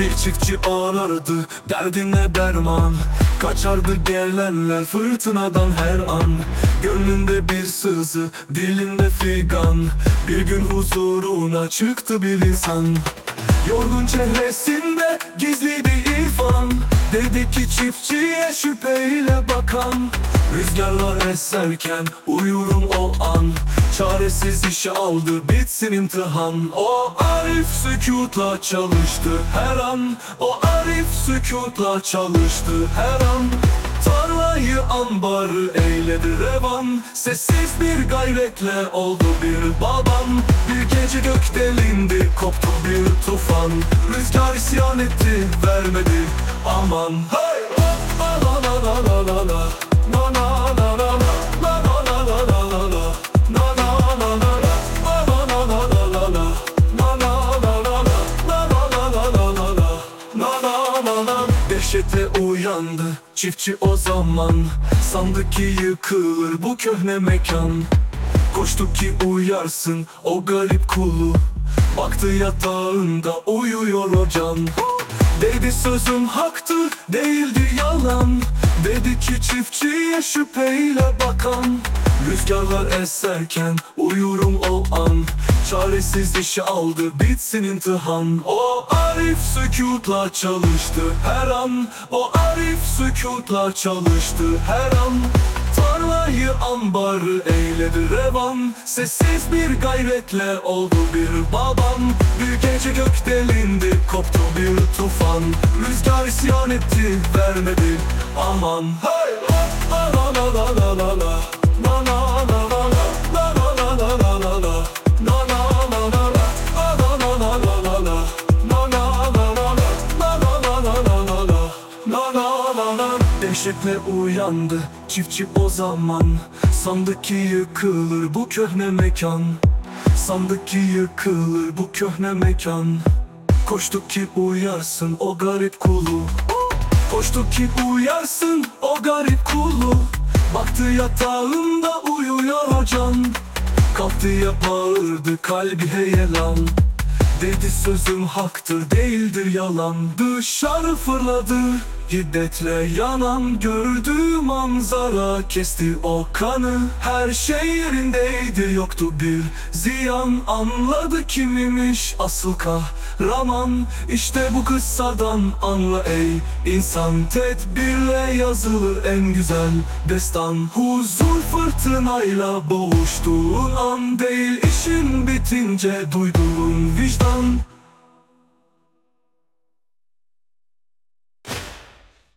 Bir çiftçi arardı derdine derman. Kaçardı gelenler fırtınadan her an. Gönlünde bir sızı dilinde figan. Bir gün huzuruna çıktı bir insan. Yorgun çehresinde gizliydi irfan. Dedi ki çiftçiye şüpheyle bakan. Rüzgarlar eserken uyurum o an Çaresiz işe aldı. Bitsin imtihan. O Arif sükutla çalıştı. Her an O Arif sükutla çalıştı. Her an Tarlayı ambarı eyledi revan. Sessiz bir gayretle oldu bir babam. Bir gece gök delindi koptu bir tufan. Rüzgar isyan etti vermedi aman. Hey! La la la la la la la Dehşete uyandı çiftçi o zaman. Sandı ki yıkılır bu köhne mekan. Koştu ki uyarsın o garip kulu. Baktı yatağında uyuyor o can. Dedi sözüm haktı değildi yalan. Dedi ki çiftçiye şüpheyle bakan Rüzgarlar eserken uyurum o an. Çaresiz işi aldı bitsin imtihan. O Arif sükutla çalıştı her an. O Arif sükutla çalıştı her an. Tarlayı ambarı eyledi revan. Sessiz bir gayretle oldu bir babam Bir gece gök delindi koptu bir tufan. Rüzgar isyan etti vermedi aman. Hey! La la la la la La la la Dehşetle uyandı çiftçi o zaman. Sandı ki yıkılır bu köhne mekan. Sandı ki yıkılır bu köhne mekan. Koştu ki uyarsın o garip kulu. Koştu ki uyarsın o garip kulu. Baktı yatağında uyuyor o can Kalktı ya bağırdı kalbi heyelan. Dedi sözüm haktır değildir yalan. Dışarı fırladı Hiddetle yanan gördüğü manzara Kesti o kanı. Her şey yerindeydi Yoktu bir ziyan. Anladı kimmiş asıl kahraman. İşte bu kıssadan anla ey insan. Tedbirle yazılır en güzel destan. Huzur fırtınayla boğuştuğun an değil işin bitince duyduğun vicdan